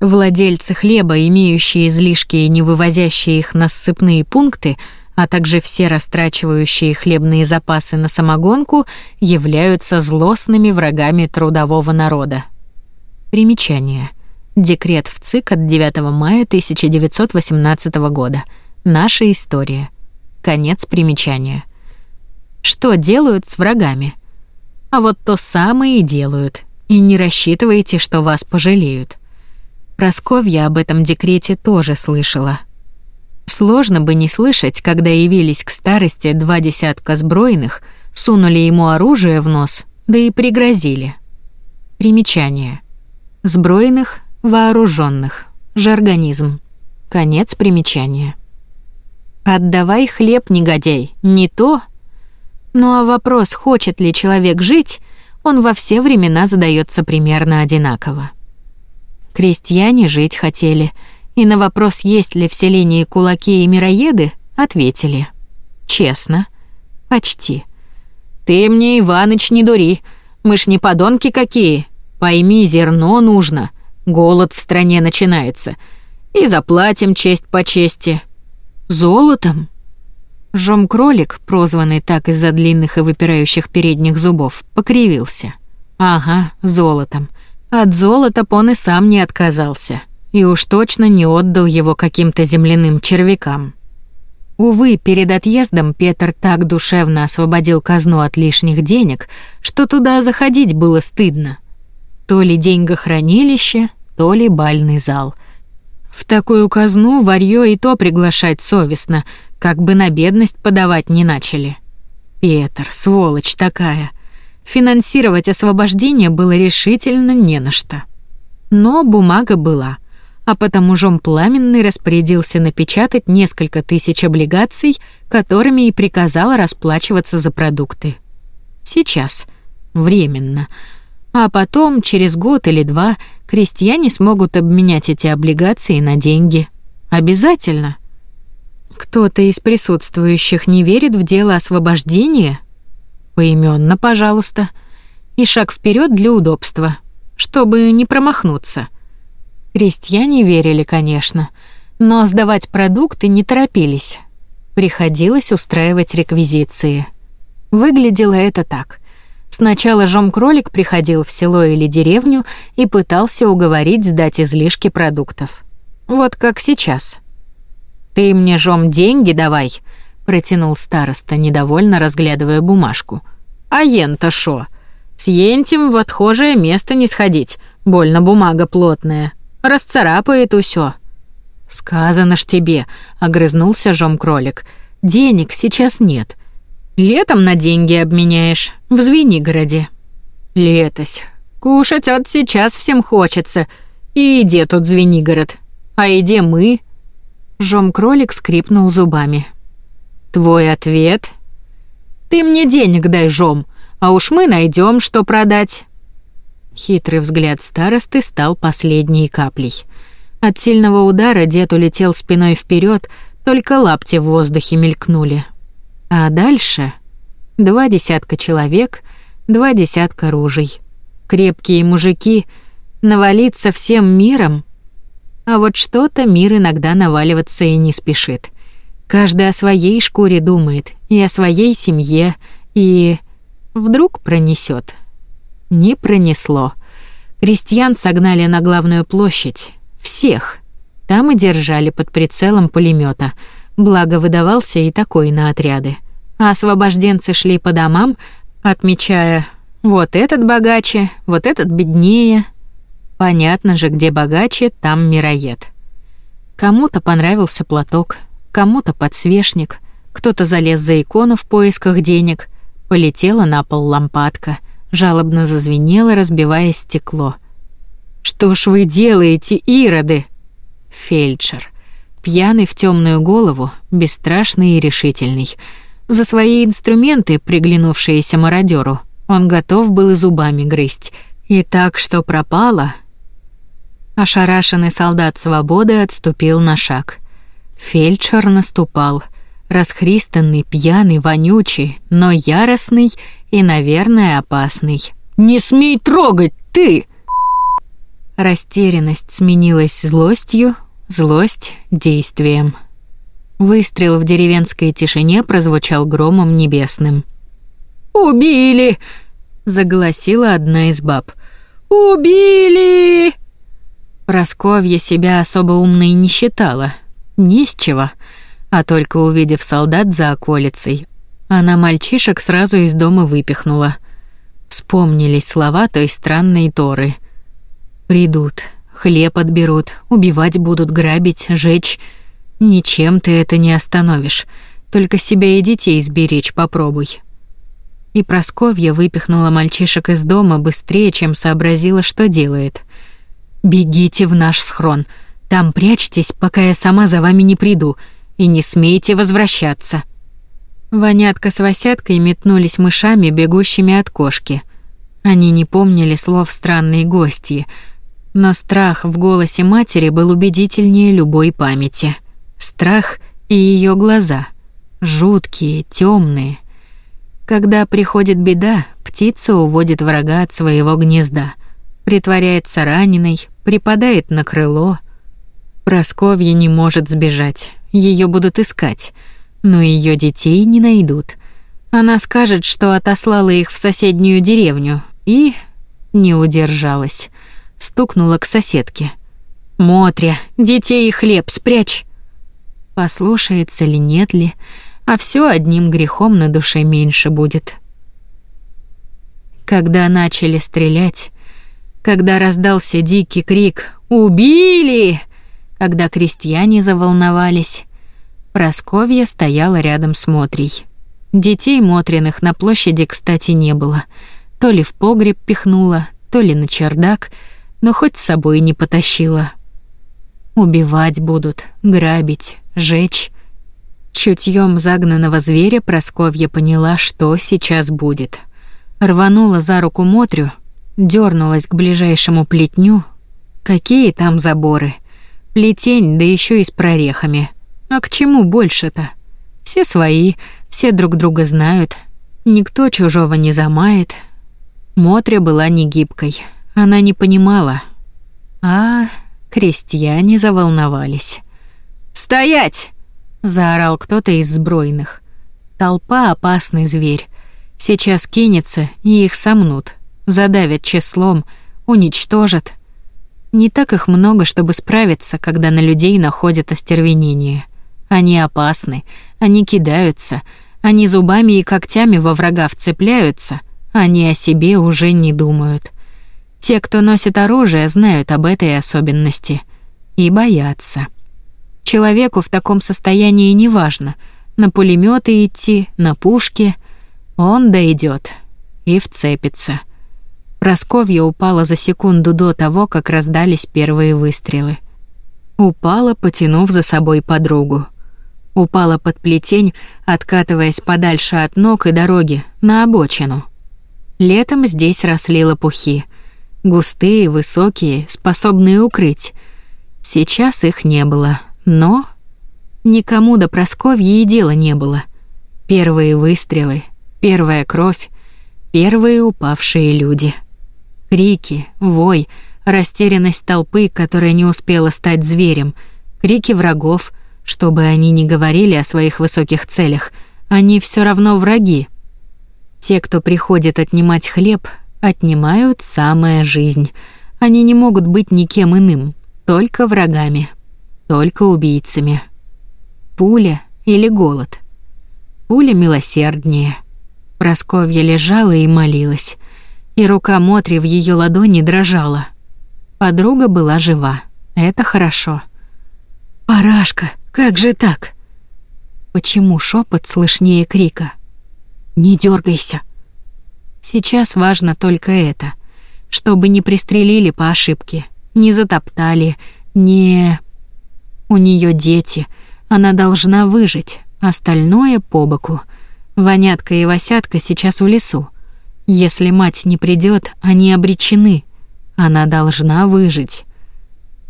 Владельцы хлеба, имеющие излишки и не вывозящие их на ссыпные пункты, а также все растрачивающие хлебные запасы на самогонку, являются злостными врагами трудового народа. Примечание. Декрет в ЦИК от 9 мая 1918 года. Наша история. Конец примечания. Что делают с врагами? А вот то самое и делают. И не рассчитывайте, что вас пожалеют. Просковья об этом декрете тоже слышала. Сложно бы не слышать, когда явились к старости два десятка сбройных, сунули ему оружие в нос, да и пригрозили. Примечание. Сбройных, вооруженных. Жаргонизм. Конец примечания. Отдавай хлеб, негодяй, не то. Ну а вопрос, хочет ли человек жить, он во все времена задается примерно одинаково. Крестьяне жить хотели, и на вопрос, есть ли в селении кулаки и мироеды, ответили. Честно. Почти. «Ты мне, Иваныч, не дури. Мы ж не подонки какие. Пойми, зерно нужно. Голод в стране начинается. И заплатим честь по чести. Золотом? Жом-кролик, прозванный так из-за длинных и выпирающих передних зубов, покривился. Ага, золотом. От золота он и сам не отказался. И уж точно не отдал его каким-то земляным червякам. Увы, перед отъездом Петр так душевно освободил казну от лишних денег, что туда заходить было стыдно. То ли деньгохранилище, то ли бальный зал — в такую казну варьё и то приглашать совестно, как бы на бедность подавать не начали. Петр, сволочь такая. Финансировать освобождение было решительно не на что. Но бумага была, а потому Жом Пламенный распорядился напечатать несколько тысяч облигаций, которыми и приказал расплачиваться за продукты. Сейчас. Временно. А потом, через год или два, крестьяне смогут обменять эти облигации на деньги. Обязательно. Кто-то из присутствующих не верит в дело освобождения? Поименно, пожалуйста. И шаг вперед для удобства, чтобы не промахнуться. Крестьяне верили, конечно, но сдавать продукты не торопились. Приходилось устраивать реквизиции. Выглядело это так. Сначала жом-кролик приходил в село или деревню и пытался уговорить сдать излишки продуктов. Вот как сейчас. «Ты мне, жом, деньги давай», — протянул староста, недовольно разглядывая бумажку. «А ен-то шо? С ентем в отхожее место не сходить, больно бумага плотная. Расцарапает усё». Сказано ж тебе, огрызнулся жом-кролик. Денег сейчас нет. Летом на деньги обменяешь в Звенигороде. Летось. Кушать от сейчас всем хочется. И иди тут Звенигород. А иди мы. Жом-кролик скрипнул зубами. Твой ответ? Ты мне денег дай, Жом, а уж мы найдем, что продать. Хитрый взгляд старосты стал последней каплей. От сильного удара дед улетел спиной вперед, только лапти в воздухе мелькнули. А дальше два десятка человек, два десятка ружей. Крепкие мужики навалиться всем миром. А вот что-то мир иногда наваливаться и не спешит. Каждый о своей шкуре думает, и о своей семье, и вдруг пронесет. Не пронесло. Крестьян согнали на главную площадь. Всех. Там и держали под прицелом пулемета. Благо выдавался и такой на отряды. А освобожденцы шли по домам, отмечая «вот этот богаче, вот этот беднее». Понятно же, где богаче, там мироед. Кому-то понравился платок, кому-то подсвечник, кто-то залез за икону в поисках денег, полетела на пол лампадка, жалобно зазвенела, разбивая стекло — что ж вы делаете, ироды? Фельдшер, пьяный в темную голову, бесстрашный и решительный. За свои инструменты, приглянувшиеся мародеру, он готов был и зубами грызть. И так, что пропало... Ошарашенный солдат свободы отступил на шаг. Фельдшер наступал, расхристанный, пьяный, вонючий, но яростный и, наверное, опасный. «Не смей трогать, ты!» Растерянность сменилась злостью, злость — действием. Выстрел в деревенской тишине прозвучал громом небесным. «Убили!» — заголосила одна из баб. «Убили!» Просковья себя особо умной не считала. Не с чего. А только увидев солдат за околицей, она мальчишек сразу из дома выпихнула. Вспомнились слова той странной Торы — Придут, хлеб отберут, убивать будут, грабить, жечь. Ничем ты это не остановишь. Только себя и детей сберечь попробуй. И Просковья выпихнула мальчишек из дома быстрее, чем сообразила, что делает. «Бегите в наш схрон. Там прячьтесь, пока я сама за вами не приду, и не смейте возвращаться». Вонятка с Васяткой метнулись мышами, бегущими от кошки. Они не помнили слов странной гости, но страх в голосе матери был убедительнее любой памяти. Страх и ее глаза. Жуткие, темные. Когда приходит беда, птица уводит врага от своего гнезда. Притворяется раненой, припадает на крыло. Просковья не может сбежать. Ее будут искать, но ее детей не найдут. Она скажет, что отослала их в соседнюю деревню и не удержалась стукнула к соседке. «Мотря, детей и хлеб спрячь!» Послушается ли, нет ли, а все одним грехом на душе меньше будет. Когда начали стрелять, когда раздался дикий крик «Убили!», когда крестьяне заволновались, Просковья стояла рядом с Мотрей. Детей Мотриных на площади, кстати, не было. То ли в погреб пихнула, то ли на чердак — но хоть с собой не потащила. Убивать будут, грабить, жечь. Чутьем загнанного зверя Просковья поняла, что сейчас будет. Рванула за руку Мотрю, дернулась к ближайшему плетню. Какие там заборы? Плетень, да еще и с прорехами. А к чему больше-то? Все свои, все друг друга знают. Никто чужого не замает. Мотря была негибкой. Она не понимала. А крестьяне заволновались. «Стоять!» — заорал кто-то из сбройных. Толпа — опасный зверь. Сейчас кинется, и их сомнут. Задавят числом, уничтожат. Не так их много, чтобы справиться, когда на людей находят остервенение. Они опасны, они кидаются, они зубами и когтями во врага вцепляются, они о себе уже не думают. Те, кто носит оружие, знают об этой особенности и боятся. Человеку в таком состоянии неважно, на пулеметы идти, на пушки. Он дойдет и вцепится. Просковья упала за секунду до того, как раздались первые выстрелы. Упала, потянув за собой подругу. Упала под плетень, откатываясь подальше от ног и дороги, на обочину. Летом здесь росли лопухи. Густые, высокие, способные укрыть. Сейчас их не было, но... Никому до Просковьи и дела не было. Первые выстрелы, первая кровь, первые упавшие люди. Крики, вой, растерянность толпы, которая не успела стать зверем, крики врагов, чтобы они не говорили о своих высоких целях, они все равно враги. Те, кто приходит отнимать хлеб, отнимают самая жизнь. Они не могут быть никем иным, только врагами, только убийцами. Пуля или голод. Пуля милосерднее. Просковья лежала и молилась, и рука Мотри в ее ладони дрожала. Подруга была жива. Это хорошо. «Парашка, как же так?» Почему шепот слышнее крика? Не дергайся. Сейчас важно только это, чтобы не пристрелили по ошибке, не затоптали, не У нее дети, она должна выжить, остальное по боку. Вонятка и Васятка сейчас в лесу. Если мать не придет, они обречены. Она должна выжить.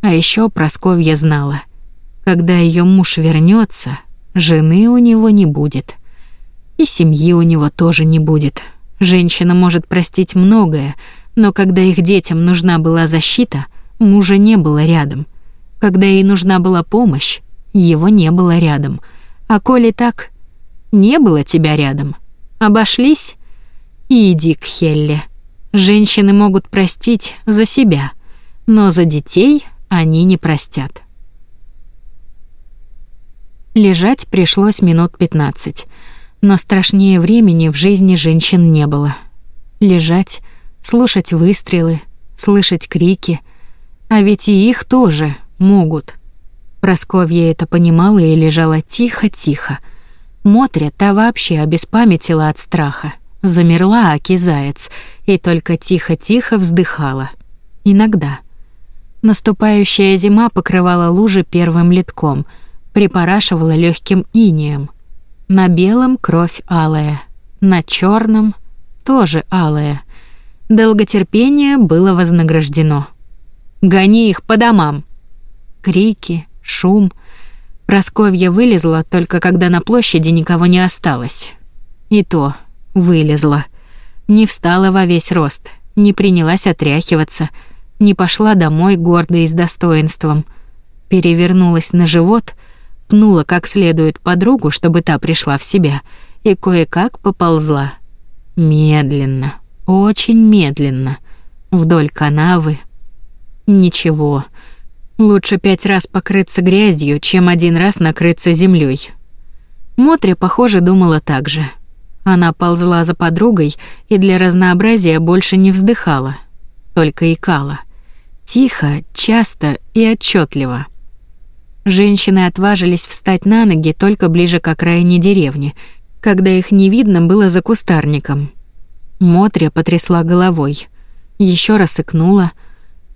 А еще Просковья знала, когда ее муж вернется, жены у него не будет. И семьи у него тоже не будет. Женщина может простить многое, но когда их детям нужна была защита, мужа не было рядом. Когда ей нужна была помощь, его не было рядом. А коли так, не было тебя рядом. Обошлись? И иди к Хелле. Женщины могут простить за себя, но за детей они не простят. Лежать пришлось минут пятнадцать но страшнее времени в жизни женщин не было. Лежать, слушать выстрелы, слышать крики, а ведь и их тоже могут. Просковья это понимала и лежала тихо-тихо. Мотря та вообще обеспамятила от страха. Замерла аки заяц и только тихо-тихо вздыхала. Иногда. Наступающая зима покрывала лужи первым литком, припорашивала легким инеем — на белом кровь алая, на черном тоже алая. Долготерпение было вознаграждено. Гони их по домам. Крики, шум. Просковья вылезла только когда на площади никого не осталось. И то вылезла. Не встала во весь рост, не принялась отряхиваться, не пошла домой гордо и с достоинством. Перевернулась на живот — пнула как следует подругу, чтобы та пришла в себя, и кое-как поползла. Медленно, очень медленно, вдоль канавы. Ничего, лучше пять раз покрыться грязью, чем один раз накрыться землей. Мотри, похоже, думала так же. Она ползла за подругой и для разнообразия больше не вздыхала, только икала. Тихо, часто и отчетливо. Женщины отважились встать на ноги только ближе к окраине деревни, когда их не видно было за кустарником. Мотря потрясла головой, еще раз икнула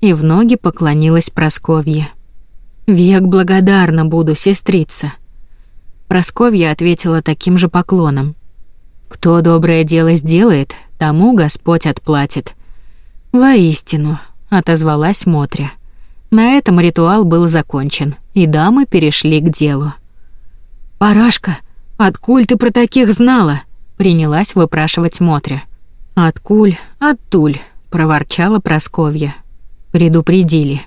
и в ноги поклонилась Просковье. «Век благодарна буду, сестрица». Просковья ответила таким же поклоном. «Кто доброе дело сделает, тому Господь отплатит». «Воистину», — отозвалась Мотря. На этом ритуал был закончен, и дамы перешли к делу. «Парашка, откуль ты про таких знала?» — принялась выпрашивать Мотря. «Откуль, оттуль», — проворчала Просковья. «Предупредили.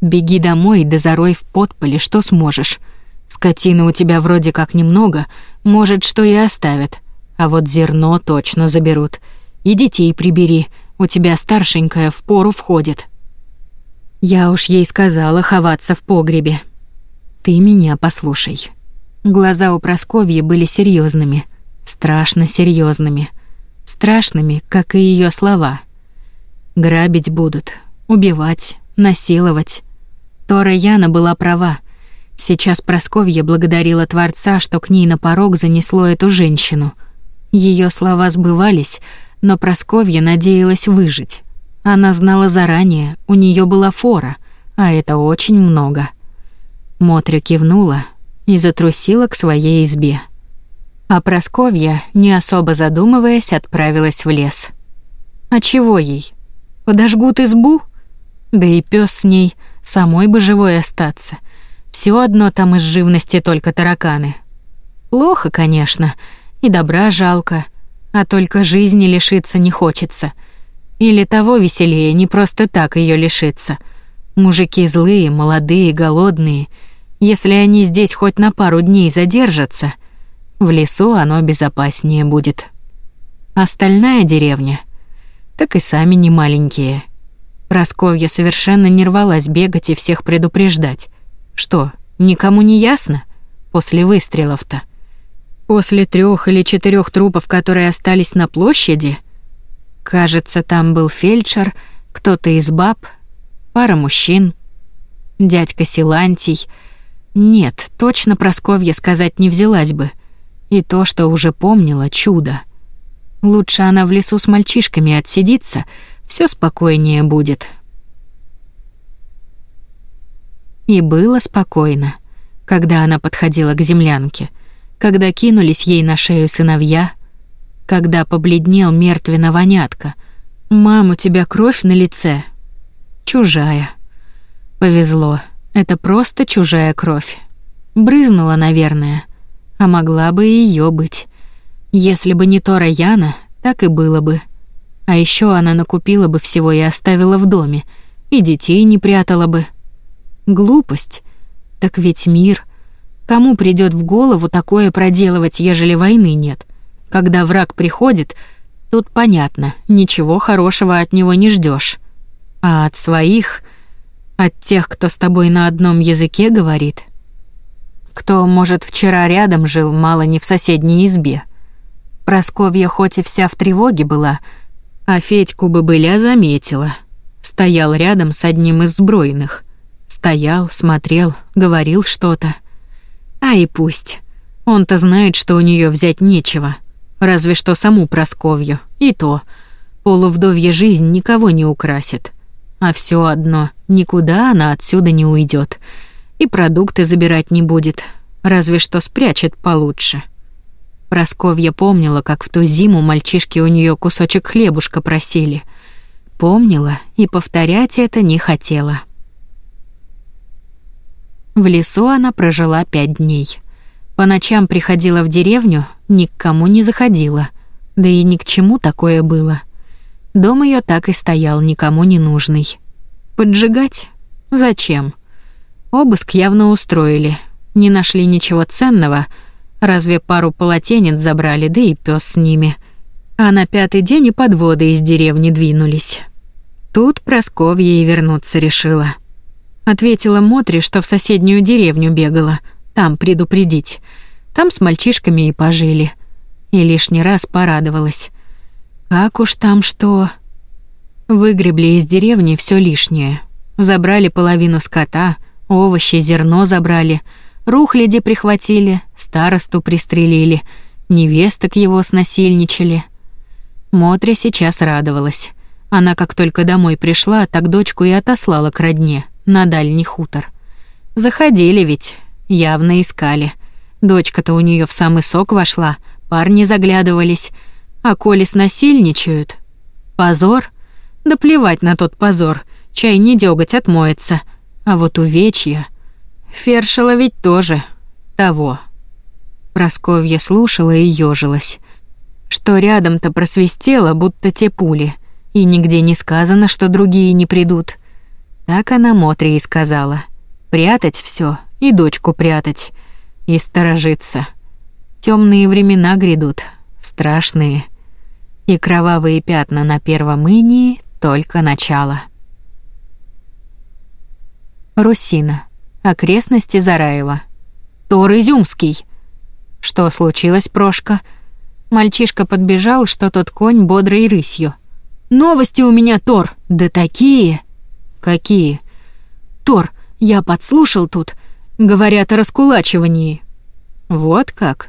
Беги домой да зарой в подполе, что сможешь. Скотины у тебя вроде как немного, может, что и оставят. А вот зерно точно заберут. И детей прибери, у тебя старшенькая в пору входит». Я уж ей сказала ховаться в погребе. Ты меня послушай. Глаза у Просковьи были серьезными, страшно серьезными, страшными, как и ее слова. Грабить будут, убивать, насиловать. Тора Яна была права. Сейчас Просковья благодарила Творца, что к ней на порог занесло эту женщину. Ее слова сбывались, но Просковья надеялась выжить. Она знала заранее, у нее была фора, а это очень много. Мотря кивнула и затрусила к своей избе. А Просковья, не особо задумываясь, отправилась в лес. А чего ей? Подожгут избу? Да и пес с ней, самой бы живой остаться. Все одно там из живности только тараканы. Плохо, конечно, и добра жалко, а только жизни лишиться не хочется. Или того веселее, не просто так ее лишиться. Мужики злые, молодые, голодные. Если они здесь хоть на пару дней задержатся — в лесу оно безопаснее будет. Остальная деревня так и сами не маленькие. Просковья совершенно не рвалась бегать и всех предупреждать. Что, никому не ясно? После выстрелов-то. После трех или четырех трупов, которые остались на площади, кажется, там был фельдшер, кто-то из баб, пара мужчин, дядька Силантий. Нет, точно Просковья сказать не взялась бы — и то, что уже помнила, чудо. Лучше она в лесу с мальчишками отсидится, все спокойнее будет. И было спокойно, когда она подходила к землянке, когда кинулись ей на шею сыновья, когда побледнел мертвенно вонятка. «Мам, у тебя кровь на лице?» «Чужая». Повезло, это просто чужая кровь. Брызнула, наверное — а могла бы и ее быть. Если бы не Тора Яна, так и было бы. А еще она накупила бы всего и оставила в доме, и детей не прятала бы. Глупость. Так ведь мир. Кому придет в голову такое проделывать, ежели войны нет? Когда враг приходит, тут понятно, ничего хорошего от него не ждешь. А от своих, от тех, кто с тобой на одном языке говорит, кто, может, вчера рядом жил, мало не в соседней избе. Просковья хоть и вся в тревоге была, а Федьку бы была заметила. Стоял рядом с одним из сбройных. Стоял, смотрел, говорил что-то. А и пусть. Он-то знает, что у нее взять нечего. Разве что саму Просковью. И то. Полувдовья жизнь никого не украсит. А все одно, никуда она отсюда не уйдет и продукты забирать не будет, разве что спрячет получше. Просковья помнила, как в ту зиму мальчишки у нее кусочек хлебушка просили. Помнила и повторять это не хотела. В лесу она прожила пять дней. По ночам приходила в деревню, ни к кому не заходила. Да и ни к чему такое было. Дом ее так и стоял, никому не нужный. Поджигать? Зачем? Обыск явно устроили. Не нашли ничего ценного, разве пару полотенец забрали, да и пес с ними. А на пятый день и подводы из деревни двинулись. Тут Просковья и вернуться решила. Ответила Мотри, что в соседнюю деревню бегала, там предупредить. Там с мальчишками и пожили. И лишний раз порадовалась. Как уж там что... Выгребли из деревни все лишнее. Забрали половину скота, Овощи, зерно забрали, рухляди прихватили, старосту пристрелили, невесток его снасильничали. Мотря сейчас радовалась. Она как только домой пришла, так дочку и отослала к родне, на дальний хутор. Заходили ведь, явно искали. Дочка-то у нее в самый сок вошла, парни заглядывались. А коли снасильничают... Позор? Да плевать на тот позор, чай не дёготь отмоется — а вот увечья... Фершила ведь тоже того. Просковья слушала и ёжилась. Что рядом-то просвистело, будто те пули, и нигде не сказано, что другие не придут. Так она Мотре и сказала. Прятать все и дочку прятать. И сторожиться. Темные времена грядут, страшные. И кровавые пятна на первом инии — только начало. Русина. Окрестности Зараева. Тор Изюмский. Что случилось, Прошка? Мальчишка подбежал, что тот конь бодрой рысью. Новости у меня, Тор. Да такие. Какие? Тор, я подслушал тут. Говорят о раскулачивании. Вот как.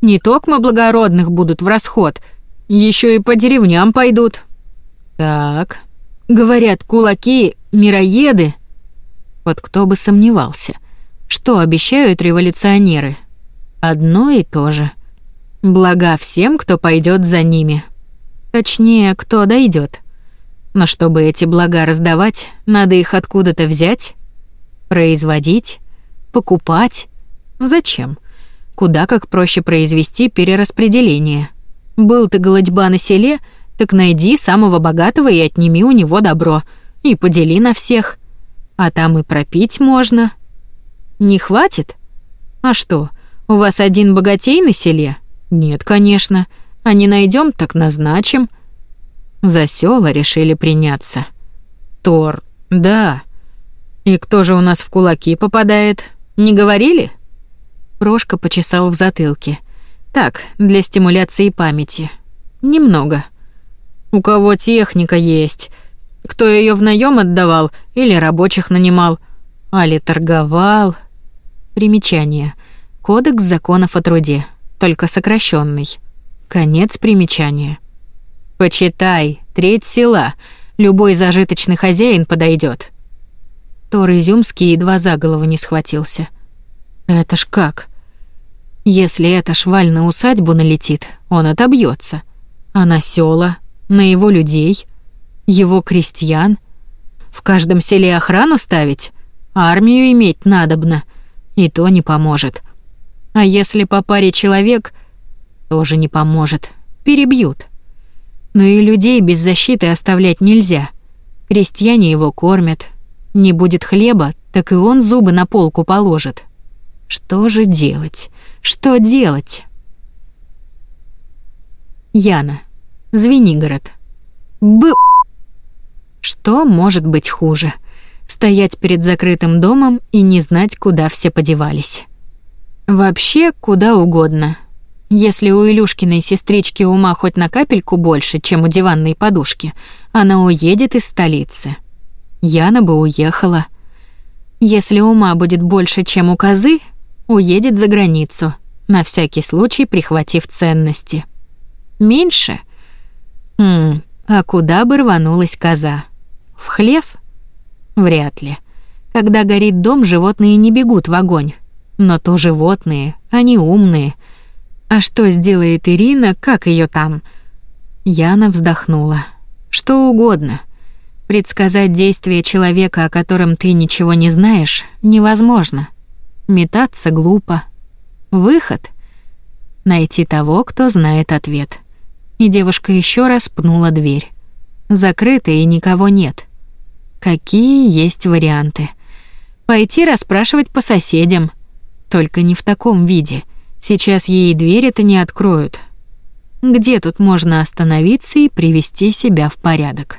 Не только благородных будут в расход, еще и по деревням пойдут. Так. Говорят, кулаки — мироеды. Вот кто бы сомневался. Что обещают революционеры? Одно и то же. Блага всем, кто пойдет за ними. Точнее, кто дойдет. Но чтобы эти блага раздавать, надо их откуда-то взять, производить, покупать. Зачем? Куда как проще произвести перераспределение. Был ты голодьба на селе, так найди самого богатого и отними у него добро, и подели на всех. А там и пропить можно. Не хватит? А что, у вас один богатей на селе? Нет, конечно. А не найдем, так назначим. За сёла решили приняться. Тор, да. И кто же у нас в кулаки попадает? Не говорили? Прошка почесал в затылке. Так, для стимуляции памяти. Немного. У кого техника есть? Кто ее в наем отдавал или рабочих нанимал? Али торговал? Примечание. Кодекс законов о труде, только сокращенный. Конец примечания. Почитай, треть села. Любой зажиточный хозяин подойдет. Тор Изюмский едва за голову не схватился. Это ж как? Если эта шваль на усадьбу налетит, он отобьется. А на села, на его людей, его крестьян. В каждом селе охрану ставить, армию иметь надобно, и то не поможет. А если по паре человек, тоже не поможет. Перебьют. Но и людей без защиты оставлять нельзя. Крестьяне его кормят. Не будет хлеба, так и он зубы на полку положит. Что же делать? Что делать? Яна. Звенигород. Б... Что может быть хуже? Стоять перед закрытым домом и не знать, куда все подевались. Вообще, куда угодно. Если у Илюшкиной сестрички ума хоть на капельку больше, чем у диванной подушки, она уедет из столицы. Яна бы уехала. Если ума будет больше, чем у козы, уедет за границу, на всякий случай прихватив ценности. Меньше? Хм, а куда бы рванулась коза? В хлев? Вряд ли. Когда горит дом, животные не бегут в огонь. Но то животные, они умные. А что сделает Ирина, как ее там? Яна вздохнула. Что угодно. Предсказать действия человека, о котором ты ничего не знаешь, невозможно. Метаться глупо. Выход найти того, кто знает ответ. И девушка еще раз пнула дверь. Закрыта и никого нет. Какие есть варианты? Пойти расспрашивать по соседям, только не в таком виде. Сейчас ей дверь это не откроют. Где тут можно остановиться и привести себя в порядок?